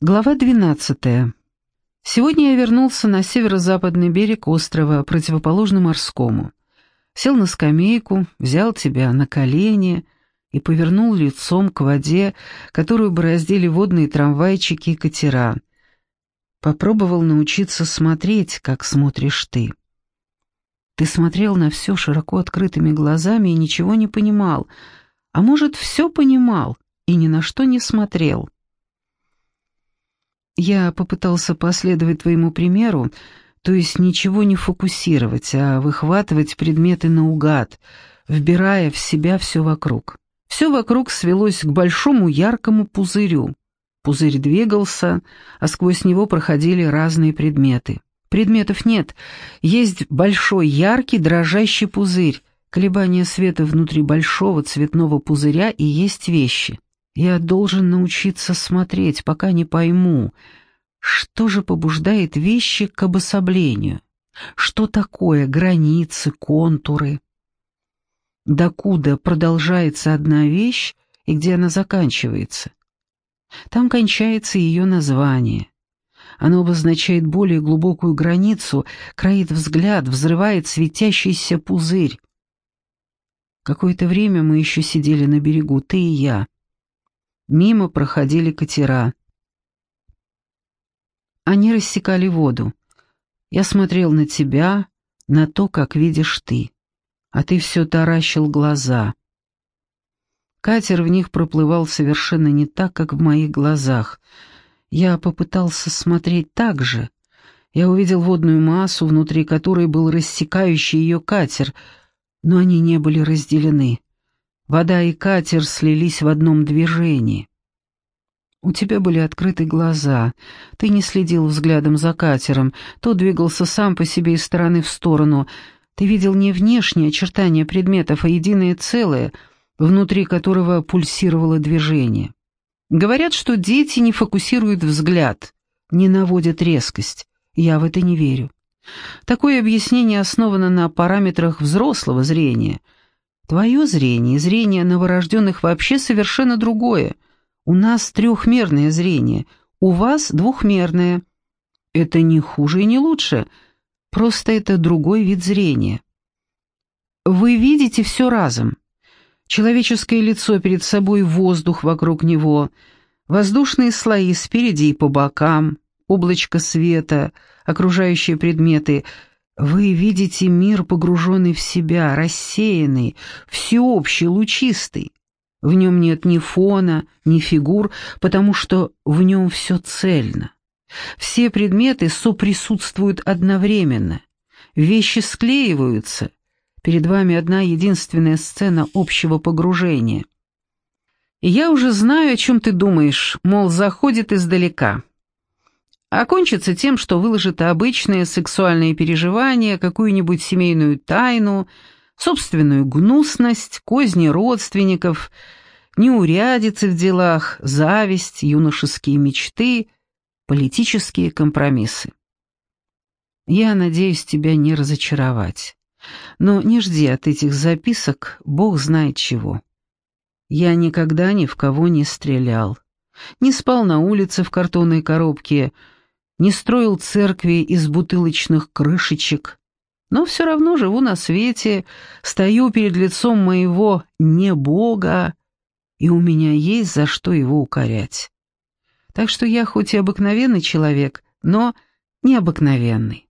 Глава 12. Сегодня я вернулся на северо-западный берег острова, противоположно морскому. Сел на скамейку, взял тебя на колени и повернул лицом к воде, которую бороздили водные трамвайчики и катера. Попробовал научиться смотреть, как смотришь ты. Ты смотрел на все широко открытыми глазами и ничего не понимал, а может, все понимал и ни на что не смотрел. Я попытался последовать твоему примеру, то есть ничего не фокусировать, а выхватывать предметы наугад, вбирая в себя все вокруг. Все вокруг свелось к большому яркому пузырю. Пузырь двигался, а сквозь него проходили разные предметы. Предметов нет, есть большой яркий дрожащий пузырь. Колебания света внутри большого цветного пузыря и есть вещи. Я должен научиться смотреть, пока не пойму, что же побуждает вещи к обособлению. Что такое границы, контуры? Докуда продолжается одна вещь и где она заканчивается? Там кончается ее название. Оно обозначает более глубокую границу, кроит взгляд, взрывает светящийся пузырь. Какое-то время мы еще сидели на берегу, ты и я. Мимо проходили катера. Они рассекали воду. Я смотрел на тебя, на то, как видишь ты. А ты все таращил глаза. Катер в них проплывал совершенно не так, как в моих глазах. Я попытался смотреть так же. Я увидел водную массу, внутри которой был рассекающий ее катер, но они не были разделены. Вода и катер слились в одном движении. У тебя были открыты глаза, ты не следил взглядом за катером, тот двигался сам по себе из стороны в сторону. Ты видел не внешние очертания предметов, а единое целое, внутри которого пульсировало движение. Говорят, что дети не фокусируют взгляд, не наводят резкость. Я в это не верю. Такое объяснение основано на параметрах взрослого зрения — Твое зрение и зрение новорожденных вообще совершенно другое. У нас трехмерное зрение, у вас двухмерное. Это не хуже и не лучше, просто это другой вид зрения. Вы видите все разом. Человеческое лицо перед собой, воздух вокруг него, воздушные слои спереди и по бокам, облачко света, окружающие предметы — вы видите мир, погруженный в себя, рассеянный, всеобщий, лучистый. В нем нет ни фона, ни фигур, потому что в нем все цельно. Все предметы соприсутствуют одновременно. Вещи склеиваются. Перед вами одна единственная сцена общего погружения. Я уже знаю, о чем ты думаешь, мол, заходит издалека окончится тем, что выложит обычные сексуальные переживания, какую-нибудь семейную тайну, собственную гнусность, козни родственников, неурядицы в делах, зависть, юношеские мечты, политические компромиссы. Я надеюсь тебя не разочаровать, но не жди от этих записок бог знает чего. Я никогда ни в кого не стрелял, не спал на улице в картонной коробке, не строил церкви из бутылочных крышечек, но все равно живу на свете, стою перед лицом моего не Бога, и у меня есть за что его укорять. Так что я хоть и обыкновенный человек, но необыкновенный.